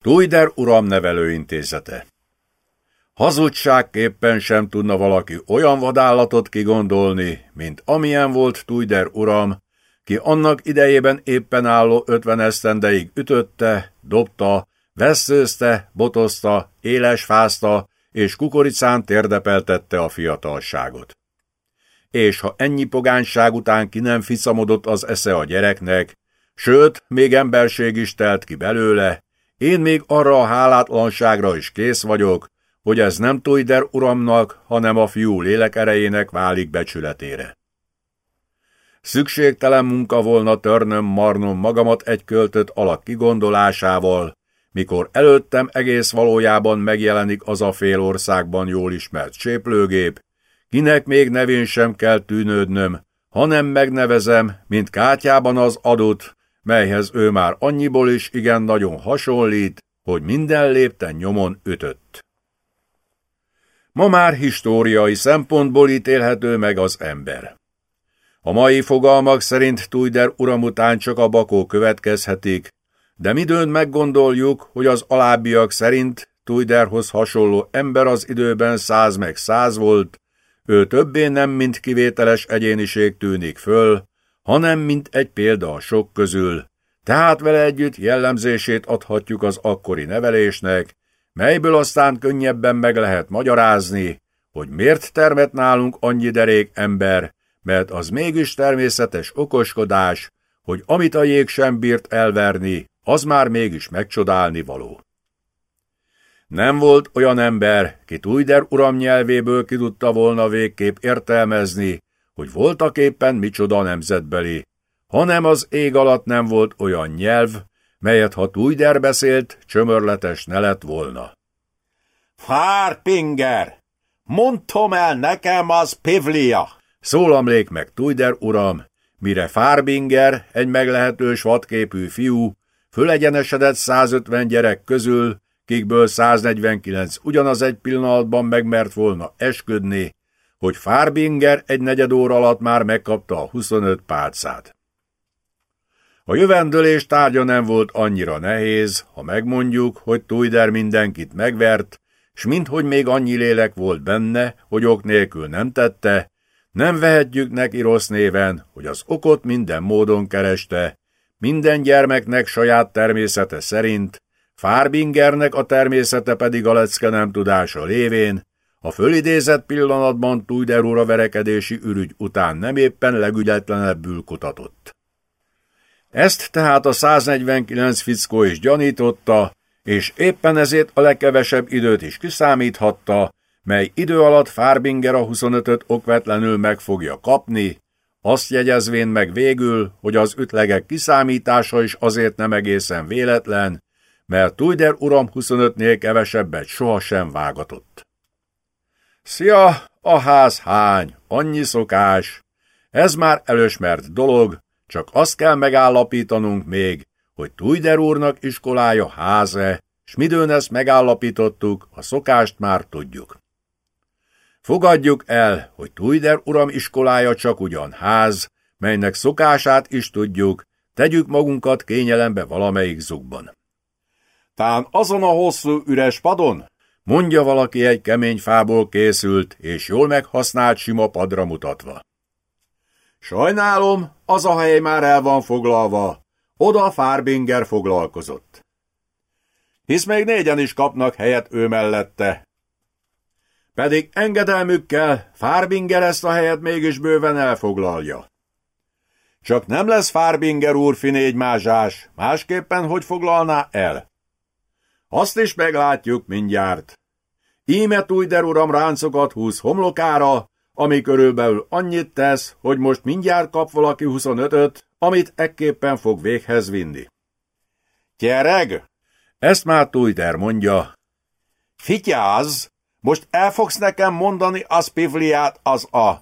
Tuider Uram nevelőintézete Hazugságképpen sem tudna valaki olyan vadállatot kigondolni, mint amilyen volt Tuider Uram, ki annak idejében éppen álló ötven esztendeig ütötte, dobta, veszőzte, botozta, élesfázta, és kukoricán térdepeltette a fiatalságot. És ha ennyi pogányság után ki nem ficamodott az esze a gyereknek, sőt, még emberség is telt ki belőle, én még arra a hálátlanságra is kész vagyok, hogy ez nem Tuider uramnak, hanem a fiú lélek erejének válik becsületére. Szükségtelen munka volna törnöm marnom magamat egy költött alak kigondolásával, mikor előttem egész valójában megjelenik az a fél országban jól ismert séplőgép, kinek még nevén sem kell tűnődnöm, hanem megnevezem, mint kátyában az adott, melyhez ő már annyiból is igen nagyon hasonlít, hogy minden lépten nyomon ütött. Ma már históriai szempontból ítélhető meg az ember. A mai fogalmak szerint Tuider uram után csak a bakó következhetik, de midőn meggondoljuk, hogy az alábbiak szerint Tuiderhoz hasonló ember az időben száz meg száz volt, ő többé nem mint kivételes egyéniség tűnik föl, hanem mint egy példa a sok közül, tehát vele együtt jellemzését adhatjuk az akkori nevelésnek, melyből aztán könnyebben meg lehet magyarázni, hogy miért termet nálunk annyi derék ember, mert az mégis természetes okoskodás, hogy amit a jég sem bírt elverni, az már mégis megcsodálni való. Nem volt olyan ember, ki Tuider uram nyelvéből ki tudta volna végképp értelmezni, hogy voltak éppen micsoda nemzetbeli, hanem az ég alatt nem volt olyan nyelv, melyet ha Tuider beszélt, csömörletes ne lett volna. Fárpinger! Mondtom el nekem az Pivlia! Szólamlék meg Tuider uram, mire Fárbinger, egy meglehetős vadképű fiú, fölegyenesedett 150 gyerek közül, kikből 149 ugyanaz egy pillanatban megmert volna esküdni, hogy Fárbinger egy negyed óra alatt már megkapta a 25 pálcát. A jövendőlés tárgya nem volt annyira nehéz, ha megmondjuk, hogy Tuider mindenkit megvert, s minthogy még annyi lélek volt benne, hogy ok nélkül nem tette, nem vehetjük neki rossz néven, hogy az okot minden módon kereste, minden gyermeknek saját természete szerint, Fárbingernek a természete pedig a lecke nem tudása lévén, a fölidézett pillanatban Tuider verekedési ürügy után nem éppen legügyetlenebbül kutatott. Ezt tehát a 149 fickó is gyanította, és éppen ezért a legkevesebb időt is kiszámíthatta, mely idő alatt Fárbinger a 25-öt okvetlenül meg fogja kapni, azt jegyezvén meg végül, hogy az ütlegek kiszámítása is azért nem egészen véletlen, mert Tuider uram 25-nél kevesebbet sohasem vágatott. Szia, a ház hány, annyi szokás. Ez már elősmert dolog, csak azt kell megállapítanunk még, hogy Tuider úrnak iskolája háze, s midőn ezt megállapítottuk, a szokást már tudjuk. Fogadjuk el, hogy Tuider uram iskolája csak ugyan ház, melynek szokását is tudjuk, tegyük magunkat kényelembe valamelyik zugban. Tán azon a hosszú üres padon? Mondja valaki egy kemény fából készült és jól meghasznált sima padra mutatva. Sajnálom, az a hely már el van foglalva. Oda Fárbinger foglalkozott. Hisz még négyen is kapnak helyet ő mellette. Pedig engedelmükkel Fárbinger ezt a helyet mégis bőven elfoglalja. Csak nem lesz Fárbinger úr finégy mázsás, másképpen hogy foglalná el? Azt is meglátjuk mindjárt. Íme Tuider uram ráncokat húz homlokára, ami körülbelül annyit tesz, hogy most mindjárt kap valaki 25-öt, amit ekképpen fog véghez vinni. Gyereg! Ezt már Tuider mondja. Fityáz! Most el fogsz nekem mondani az pivliát az a...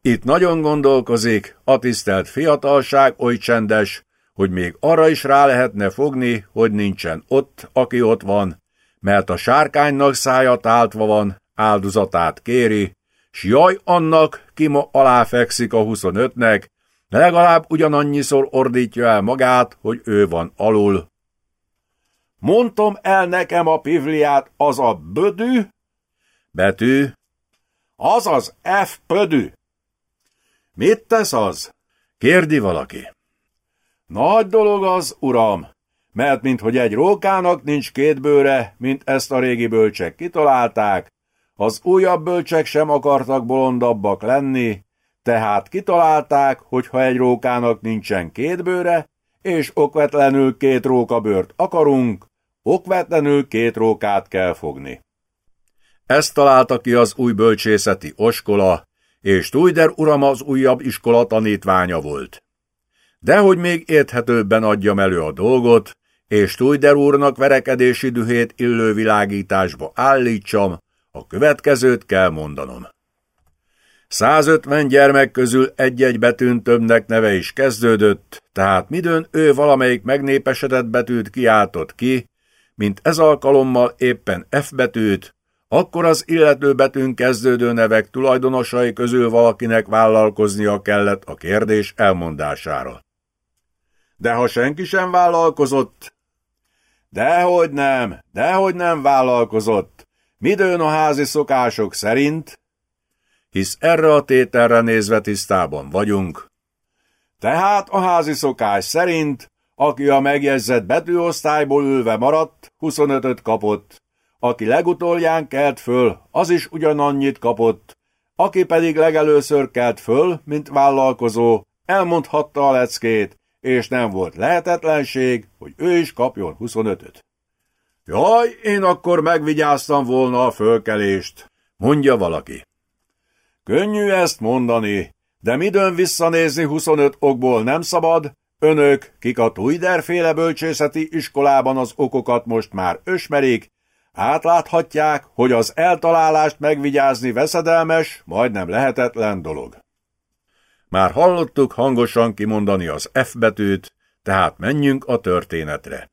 Itt nagyon gondolkozik, a tisztelt fiatalság oly csendes, hogy még arra is rá lehetne fogni, hogy nincsen ott, aki ott van, mert a sárkánynak szája táltva van, áldozatát kéri, s jaj annak, ki ma aláfekszik a 25-nek, legalább ugyanannyiszor ordítja el magát, hogy ő van alul. Mondtam el nekem a pivliát, az a bödű? Betű. Az az F pödű. Mit tesz az? Kérdi valaki. Nagy dolog az, uram, mert minthogy egy rókának nincs két bőre, mint ezt a régi bölcsek kitalálták, az újabb bölcsek sem akartak bolondabbak lenni, tehát kitalálták, hogy ha egy rókának nincsen két bőre, és okvetlenül két rókabőrt akarunk, okvetlenül két rókát kell fogni. Ezt találta ki az új bölcsészeti oskola, és Tuider uram az újabb iskola tanítványa volt. De hogy még érthetőbben adjam elő a dolgot, és Tuider úrnak verekedési dühét illő világításba állítsam, a következőt kell mondanom. 150 gyermek közül egy-egy betűn többnek neve is kezdődött, tehát midőn ő valamelyik megnépesedett betűt kiáltott ki, mint ez alkalommal éppen F betűt, akkor az illető betűn kezdődő nevek tulajdonosai közül valakinek vállalkoznia kellett a kérdés elmondására. De ha senki sem vállalkozott? Dehogy nem, dehogy nem vállalkozott. Midőn a házi szokások szerint? Hisz erre a tételre nézve tisztában vagyunk. Tehát a házi szokás szerint, aki a megjegyzett betűosztályból ülve maradt, 25-öt kapott, aki legutolján kelt föl, az is ugyanannyit kapott, aki pedig legelőször kelt föl, mint vállalkozó, elmondhatta a leckét, és nem volt lehetetlenség, hogy ő is kapjon 25-öt. Jaj, én akkor megvigyáztam volna a fölkelést, mondja valaki. Könnyű ezt mondani, de midőn visszanézni 25 okból nem szabad, önök, kik a Tuiderféle bölcsészeti iskolában az okokat most már ösmerik, átláthatják, hogy az eltalálást megvigyázni veszedelmes, majdnem lehetetlen dolog. Már hallottuk hangosan kimondani az F betűt, tehát menjünk a történetre.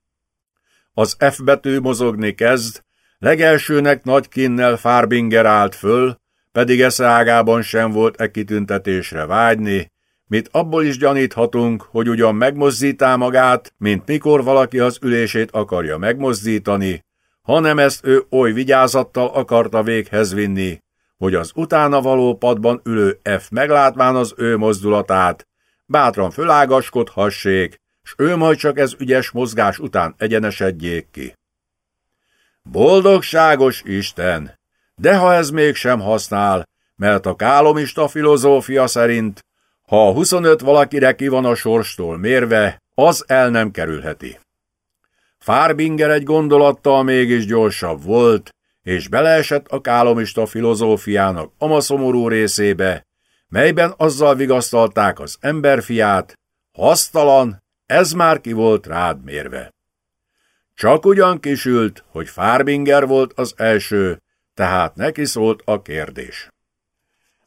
Az F betű mozogni kezd, legelsőnek nagy kinnel Farbinger állt föl, pedig esze ágában sem volt e kitüntetésre vágyni, mit abból is gyaníthatunk, hogy ugyan megmozdítá magát, mint mikor valaki az ülését akarja megmozdítani, hanem ezt ő oly vigyázattal akarta véghez vinni, hogy az utána való padban ülő F meglátván az ő mozdulatát, bátran fölágaskodhassék, s ő majd csak ez ügyes mozgás után egyenesedjék ki. Boldogságos Isten! De ha ez mégsem használ, mert a kálomista filozófia szerint, ha a 25 valakire ki van a sorstól mérve, az el nem kerülheti. Farbinger egy gondolattal mégis gyorsabb volt, és beleesett a kálomista filozófiának amaszomorú részébe, melyben azzal vigasztalták az emberfiát, hasztalan, ez már ki volt rád mérve. Csak ugyan kisült, hogy Farbinger volt az első, tehát neki szólt a kérdés.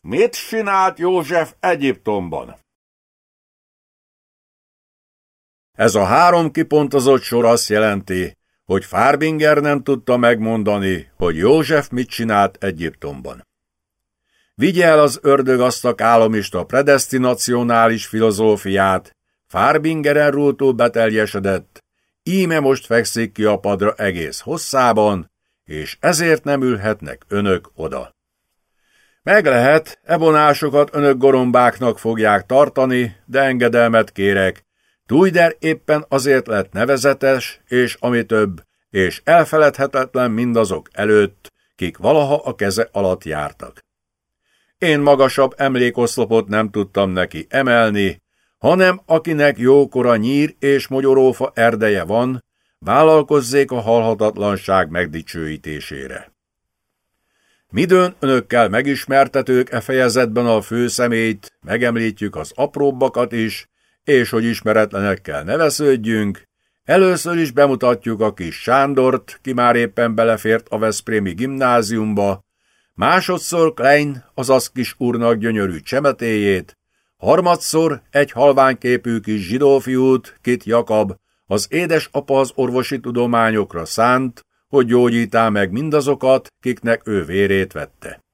Mit csinált József Egyiptomban? Ez a három kipontozott sor azt jelenti, hogy Farbinger nem tudta megmondani, hogy József mit csinált Egyiptomban. Vigye el az ördög azt a predestinacionális filozófiát, Farbingeren rúltól beteljesedett, íme most fekszik ki a padra egész hosszában, és ezért nem ülhetnek önök oda. Meg lehet, ebonásokat önök gorombáknak fogják tartani, de engedelmet kérek, Tuider éppen azért lett nevezetes, és ami több, és elfeledhetetlen mindazok előtt, kik valaha a keze alatt jártak. Én magasabb emlékoszlopot nem tudtam neki emelni, hanem akinek jókora nyír és mogyorófa erdeje van, vállalkozzék a halhatatlanság megdicsőítésére. Midőn önökkel megismertetők e fejezetben a főszemét, megemlítjük az apróbbakat is, és hogy ismeretlenekkel ne vesződjünk, először is bemutatjuk a kis Sándort, ki már éppen belefért a Veszprémi gimnáziumba, másodszor Klein, azaz kis úrnak gyönyörű csemetéjét, harmadszor egy halványképű kis zsidófiút, Kit Jakab, az édesapa az orvosi tudományokra szánt, hogy gyógyítá meg mindazokat, kiknek ő vérét vette.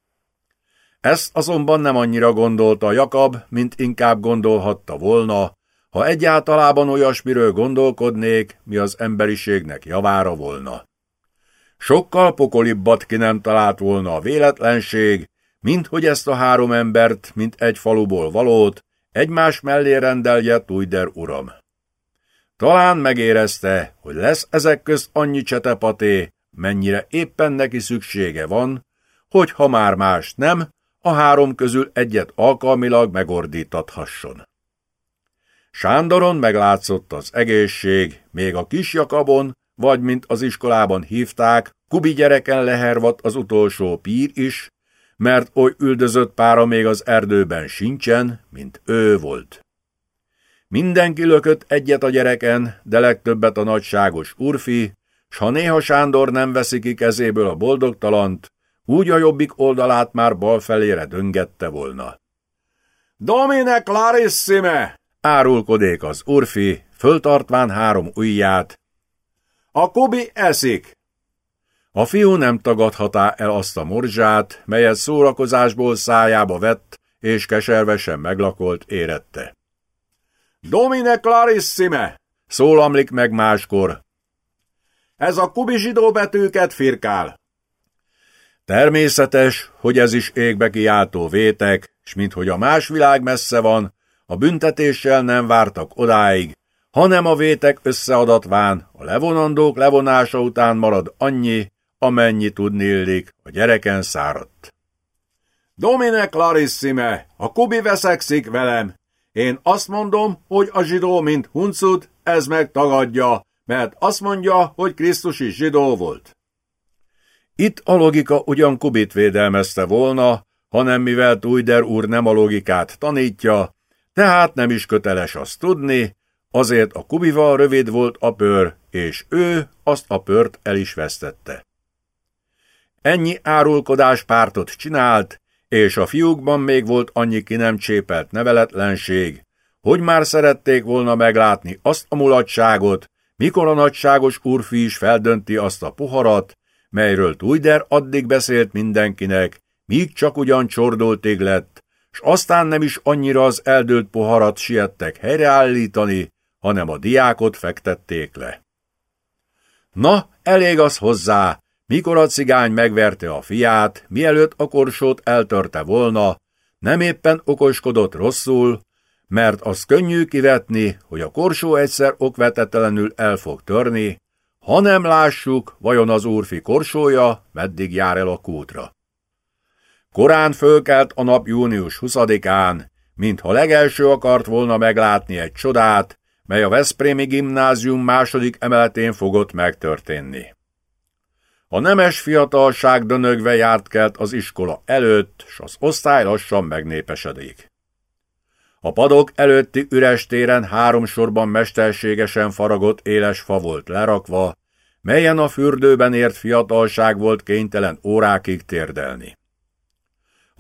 Ezt azonban nem annyira gondolta Jakab, mint inkább gondolhatta volna, ha egyáltalában olyasmiről gondolkodnék, mi az emberiségnek javára volna. Sokkal pokolibbat ki nem talált volna a véletlenség, mint hogy ezt a három embert, mint egy faluból valót, egymás mellé rendelje Tuider uram. Talán megérezte, hogy lesz ezek közt annyi csetepaté, mennyire éppen neki szüksége van, hogy ha már más nem, a három közül egyet alkalmilag megordítathasson. Sándoron meglátszott az egészség, még a kisjakabon, vagy mint az iskolában hívták, Kubi gyereken lehervat az utolsó pír is, mert oly üldözött pára még az erdőben sincsen, mint ő volt. Mindenki lökött egyet a gyereken, de legtöbbet a nagyságos urfi, s ha néha Sándor nem veszi ki kezéből a boldogtalant, úgy a jobbik oldalát már bal felére döngette volna. Domine clarissime! Árulkodék az urfi, föltartván három ujját. A kubi eszik! A fiú nem tagadhatá el azt a morzsát, melyet szórakozásból szájába vett, és keservesen meglakolt érette. Domine clarissime! Szólamlik meg máskor. Ez a kubi zsidó betűket firkál. Természetes, hogy ez is égbe kiáltó vétek, s minthogy a más világ messze van, a büntetéssel nem vártak odáig, hanem a vétek összeadatván a levonandók levonása után marad annyi, amennyi tudni a gyereken száradt. Domine clarissime, a kubi veszekszik velem. Én azt mondom, hogy a zsidó, mint huncut, ez megtagadja, mert azt mondja, hogy Krisztus is zsidó volt. Itt a logika ugyan Kubit védelmezte volna, hanem mivel Tuider úr nem a logikát tanítja, tehát nem is köteles azt tudni, azért a Kubival rövid volt a pör, és ő azt a pört el is vesztette. Ennyi árulkodás pártot csinált, és a fiúkban még volt annyi ki nem csépelt neveletlenség, hogy már szerették volna meglátni azt a mulatságot, mikor a nagyságos úrfi is feldönti azt a poharat, melyről Tuider addig beszélt mindenkinek, míg csak ugyan csordoltig lett, s aztán nem is annyira az eldőlt poharat siettek helyreállítani, hanem a diákot fektették le. Na, elég az hozzá, mikor a cigány megverte a fiát, mielőtt a korsót eltörte volna, nem éppen okoskodott rosszul, mert az könnyű kivetni, hogy a korsó egyszer okvetetlenül el fog törni, ha nem lássuk, vajon az úrfi korsója meddig jár el a kútra. Korán fölkelt a nap június 20-án, mintha legelső akart volna meglátni egy csodát, mely a Veszprémi gimnázium második emeletén fogott megtörténni. A nemes fiatalság dönögve járt kelt az iskola előtt, s az osztály lassan megnépesedik. A padok előtti üres téren három sorban mesterségesen faragott éles fa volt lerakva, melyen a fürdőben ért fiatalság volt kénytelen órákig térdelni.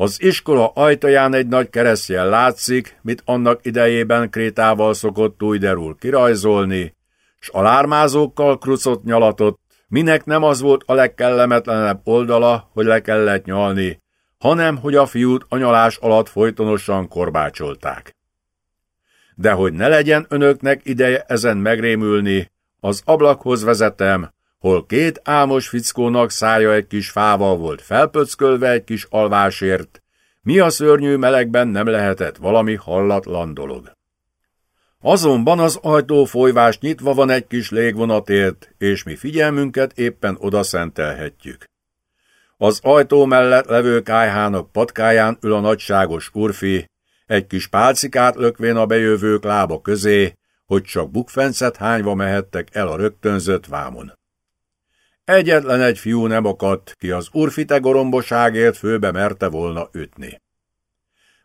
Az iskola ajtaján egy nagy keresztjel látszik, mit annak idejében krétával szokott derül kirajzolni, s a lármázókkal krucot nyalatott, minek nem az volt a legkellemetlenebb oldala, hogy le kellett nyalni, hanem hogy a fiút a nyalás alatt folytonosan korbácsolták. De hogy ne legyen önöknek ideje ezen megrémülni, az ablakhoz vezetem, hol két álmos fickónak szája egy kis fával volt felpöckölve egy kis alvásért, mi a szörnyű melegben nem lehetett valami hallatlan dolog. Azonban az ajtó folyvás nyitva van egy kis légvonatért, és mi figyelmünket éppen oda szentelhetjük. Az ajtó mellett levő kájhának patkáján ül a nagyságos kurfi, egy kis pálcikát lökvén a bejövők lába közé, hogy csak bukfencet hányva mehettek el a rögtönzött vámon. Egyetlen egy fiú nem akadt, ki az urfite goromboságért főbe merte volna ütni.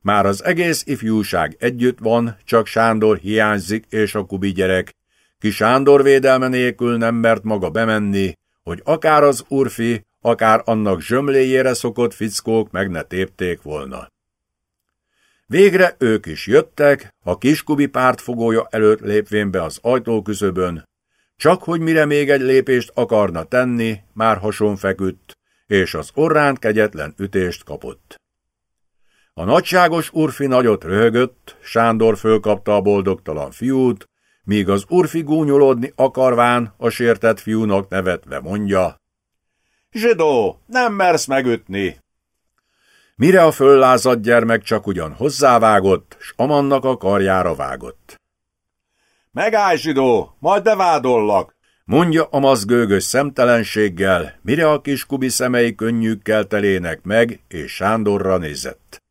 Már az egész ifjúság együtt van, csak Sándor hiányzik és a kubi gyerek, ki Sándor védelme nélkül nem mert maga bemenni, hogy akár az urfi, akár annak zsömléjére szokott fickók meg ne tépték volna. Végre ők is jöttek, a kiskubi pártfogója előtt lépvén be az ajtóküszöbön, csak hogy mire még egy lépést akarna tenni, már hason feküdt, és az orrán kegyetlen ütést kapott. A nagyságos Urfi nagyot röhögött, Sándor fölkapta a boldogtalan fiút, míg az Urfi gúnyolódni akarván a sértett fiúnak nevetve mondja. Zsidó, nem mersz megütni! Mire a föllázadt gyermek csak ugyan hozzávágott, s Amannak a karjára vágott. Megállj, zsidó, majd bevádollak! Mondja Amaz gőgös szemtelenséggel, mire a kis kubi szemei könnyűkkel telének meg, és Sándorra nézett.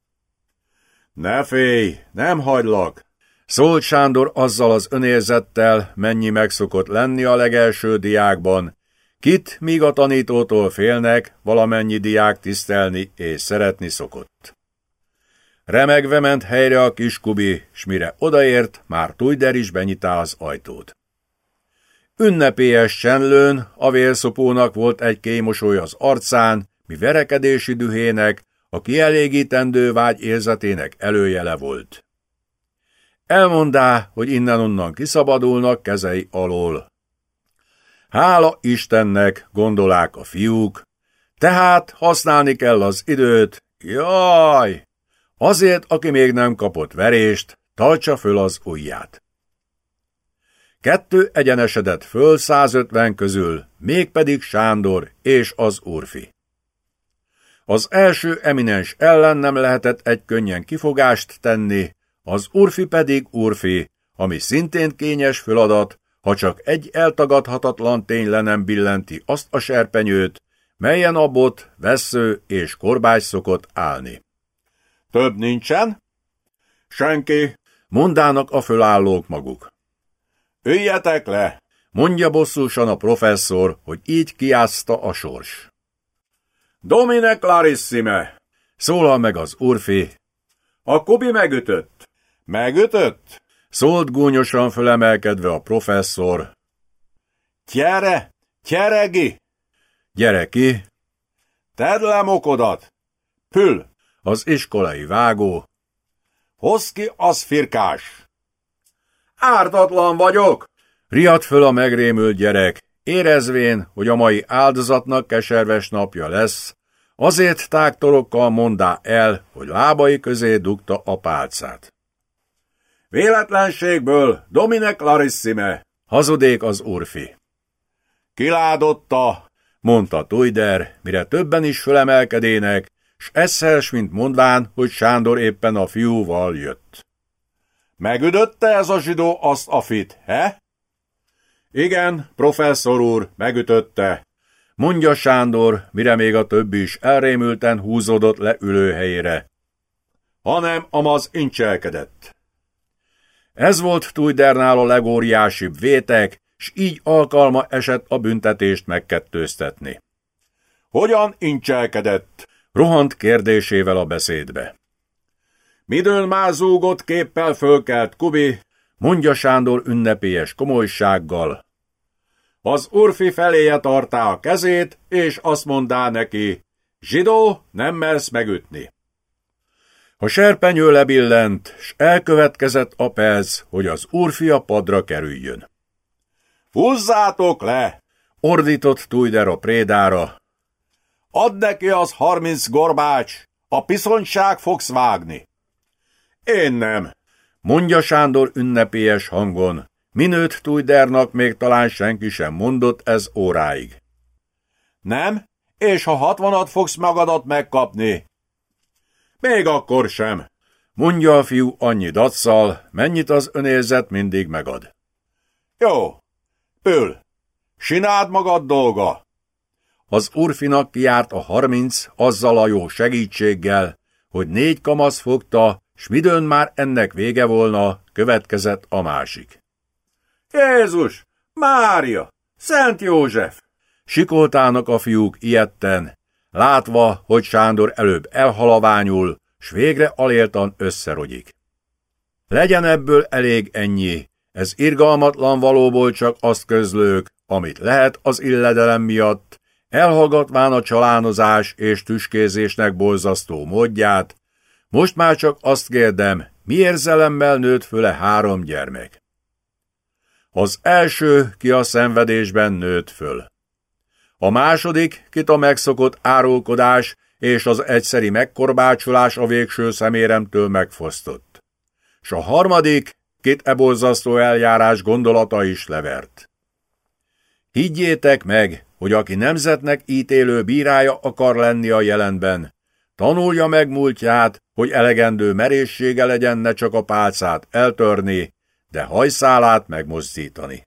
Ne félj, nem hagylak! Szólt Sándor azzal az önérzettel, mennyi megszokott lenni a legelső diákban, kit míg a tanítótól félnek, valamennyi diák tisztelni és szeretni szokott. Remegve ment helyre a kiskubi, s mire odaért, már Tujder is benyitá az ajtót. Ünnepélyes csenlőn a vélszopónak volt egy kémosoly az arcán, mi verekedési dühének, a kielégítendő vágy érzetének előjele volt. Elmondá, hogy innen-onnan kiszabadulnak kezei alól. Hála Istennek, gondolák a fiúk, tehát használni kell az időt, jaj! Azért, aki még nem kapott verést, tartsa föl az ujját. Kettő egyenesedett föl 150 közül, mégpedig Sándor és az Urfi. Az első eminens ellen nem lehetett egy könnyen kifogást tenni, az Urfi pedig Urfi, ami szintén kényes feladat, ha csak egy eltagadhatatlan tény le nem billenti azt a serpenyőt, melyen a bot, vesző és korbács szokott állni. Több nincsen? Senki, mondának a fölállók maguk. Üljetek le! Mondja bosszúsan a professzor, hogy így kiázta a sors. Domine clarissime! Szólal meg az urfi. A Kubi megütött. Megütött? Szólt gúnyosan fölemelkedve a professzor. Gyere! Gyere, Gi! Gyere ki! Tedd le mokodat! Pül! Az iskolai vágó. Hozz ki az firkás! Ártatlan vagyok! Riadt föl a megrémült gyerek, érezvén, hogy a mai áldozatnak keserves napja lesz, azért tágtorokkal mondá el, hogy lábai közé dugta a pálcát. Véletlenségből, Domine Clarissime! Hazudék az urfi. Kiládotta, mondta Tujder, mire többen is fölemelkedének, s eszels, mint mondván, hogy Sándor éppen a fiúval jött. Megüdötte ez a zsidó azt a fit, he? Igen, professzor úr, megütötte. Mondja Sándor, mire még a többi is elrémülten húzódott le ülőhelyére. Hanem amaz incselkedett. Ez volt Tujdernál a legóriásibb vétek, s így alkalma esett a büntetést megkettőztetni. Hogyan incselkedett? Rohant kérdésével a beszédbe. Midől már zúgott képpel fölkelt Kubi, mondja Sándor ünnepélyes komolysággal. Az urfi feléje tartá a kezét, és azt mondá neki, zsidó, nem mersz megütni. A serpenyő lebillent, s elkövetkezett a perc, hogy az úrfi a padra kerüljön. Húzzátok le! ordított Tujder a prédára. Add neki az harminc gorbács, a piszonyság fogsz vágni. Én nem, mondja Sándor ünnepélyes hangon. Minőt Tujdernak még talán senki sem mondott ez óráig. Nem? És ha hatvanat fogsz magadat megkapni? Még akkor sem. Mondja a fiú annyi datszal, mennyit az önérzet mindig megad. Jó. Pül. Sináld magad dolga. Az urfinak kiárt a harminc azzal a jó segítséggel, hogy négy kamasz fogta, s midőn már ennek vége volna, következett a másik. Jézus! Mária! Szent József! Sikoltának a fiúk ilyetten, látva, hogy Sándor előbb elhalaványul, s végre aléltan összerogyik. Legyen ebből elég ennyi, ez irgalmatlan valóból csak azt közlők, amit lehet az illedelem miatt, elhallgatván a csalánozás és tüskézésnek borzasztó módját, most már csak azt kérdem, mi érzelemmel nőtt föle három gyermek. Az első, ki a szenvedésben nőtt föl. A második, kit a megszokott árulkodás és az egyszeri megkorbácsolás a végső szeméremtől megfosztott. S a harmadik, két eborzasztó eljárás gondolata is levert. Higgyétek meg, hogy aki nemzetnek ítélő bírája akar lenni a jelenben, tanulja meg múltját, hogy elegendő merészsége legyen ne csak a pálcát eltörni, de hajszálát megmozdítani.